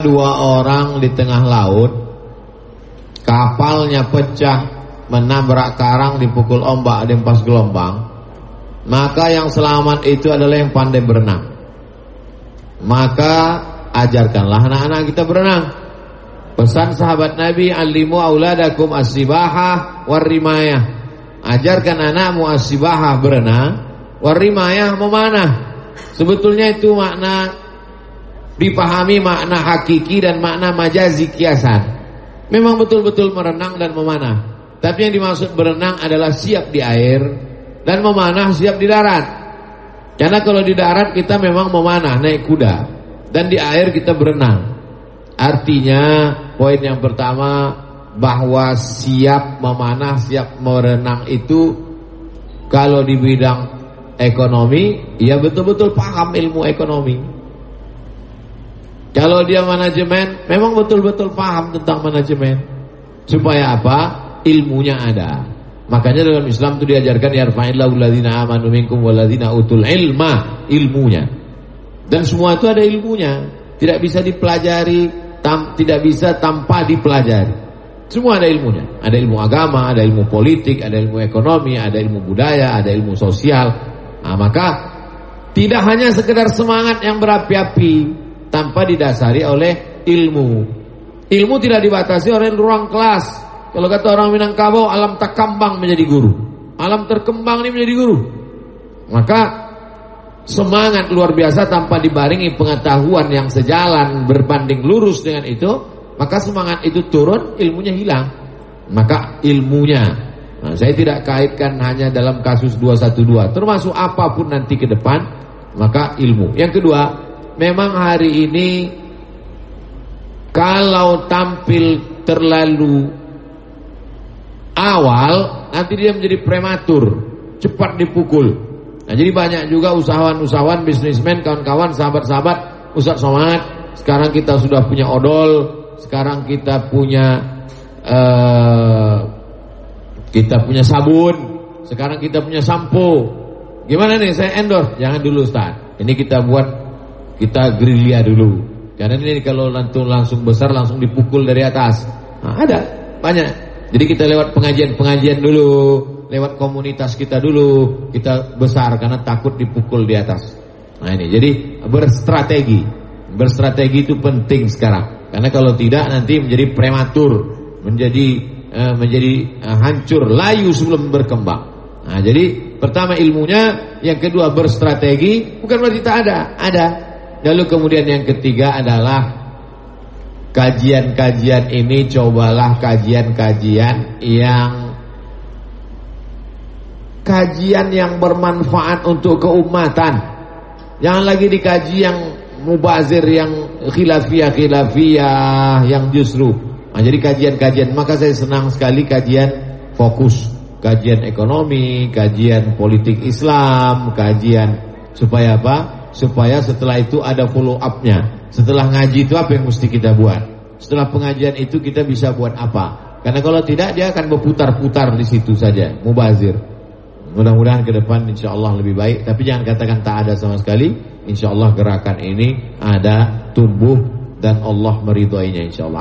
dua orang di tengah laut kapalnya pecah menabrak karang dipukul ombak dan pas gelombang. Maka yang selamat itu adalah yang pandai berenang. Maka ajarkanlah anak-anak kita berenang. Pesan sahabat Nabi alimu auladakum as-sibahah warrimayah. Ajarkan anakmu as-sibahah berenang warrimayah memanah sebetulnya itu makna dipahami makna hakiki dan makna majazi kiasan. Memang betul-betul merenang dan memanah. Tapi yang dimaksud berenang adalah siap di air dan memanah siap di darat. Karena kalau di darat kita memang memanah naik kuda dan di air kita berenang. Artinya poin yang pertama bahwa siap memanah, siap merenang itu kalau di bidang ekonomi, ya betul-betul paham ilmu ekonomi. Kalau dia manajemen, memang betul-betul paham tentang manajemen. Supaya apa? Ilmunya ada. Makanya dalam Islam itu diajarkan yarfa'illahu alladziina amanu minkum walladzina utul ilma, ilmunya. Dan semua itu ada ilmunya. Tidak bisa dipelajari, tam, tidak bisa tanpa dipelajari. Semua ada ilmunya. Ada ilmu agama, ada ilmu politik, ada ilmu ekonomi, ada ilmu budaya, ada ilmu sosial. Nah, maka tidak hanya sekedar semangat yang berapi-api, tanpa didasari oleh ilmu. Ilmu tidak dibatasi oleh ruang kelas. Kalau kata orang Minangkabau, alam takambang menjadi guru. Alam terkembang ini menjadi guru. Maka semangat luar biasa tanpa dibaringi pengetahuan yang sejalan berbanding lurus dengan itu, maka semangat itu turun, ilmunya hilang. Maka ilmunya, nah, saya tidak kaitkan hanya dalam kasus 212, termasuk apa pun nanti ke depan, maka ilmu. Yang kedua, memang hari ini kalau tampil terlalu awal nanti dia menjadi prematur, cepat dipukul. Nah, jadi banyak juga usahawan-usahawan, bisnismen, kawan-kawan, sahabat-sahabat, Ustaz Somad, sekarang kita sudah punya odol, sekarang kita punya uh, kita punya sabun, sekarang kita punya sampo. Gimana nih saya endorse? Jangan dulu Ustaz. Ini kita buat kita gerilya dulu. Karena ini kalau langsung langsung besar langsung dipukul dari atas. Nah, ada banyak. Jadi kita lewat pengajian-pengajian dulu, lewat komunitas kita dulu, kita besar karena takut dipukul di atas. Nah ini, jadi berstrategi, berstrategi itu penting sekarang. Karena kalau tidak nanti menjadi prematur, menjadi uh, menjadi uh, hancur, layu sebelum berkembang. Nah jadi pertama ilmunya, yang kedua berstrategi, bukan berarti tak ada, ada. Lalu kemudian yang ketiga adalah kajian-kajian ini cobalah kajian-kajian yang kajian yang bermanfaat untuk keumatan. Jangan lagi dikaji yang mubazir yang khilafiyah-khilafiyah yang justru. Nah, jadi kajian-kajian maka saya senang sekali kajian fokus, kajian ekonomi, kajian politik Islam, kajian supaya apa? Supaya setelah itu ada follow up-nya. Setelah ngaji itu apa yang mesti kita buat? Setelah pengajian itu kita bisa buat apa? Karena kalau tidak dia akan berputar-putar di situ saja, mubazir. Mudah-mudahan ke depan insya Allah lebih baik. Tapi jangan katakan tak ada sama sekali. Insya Allah gerakan ini ada tumbuh dan Allah meridhoinya insya Allah.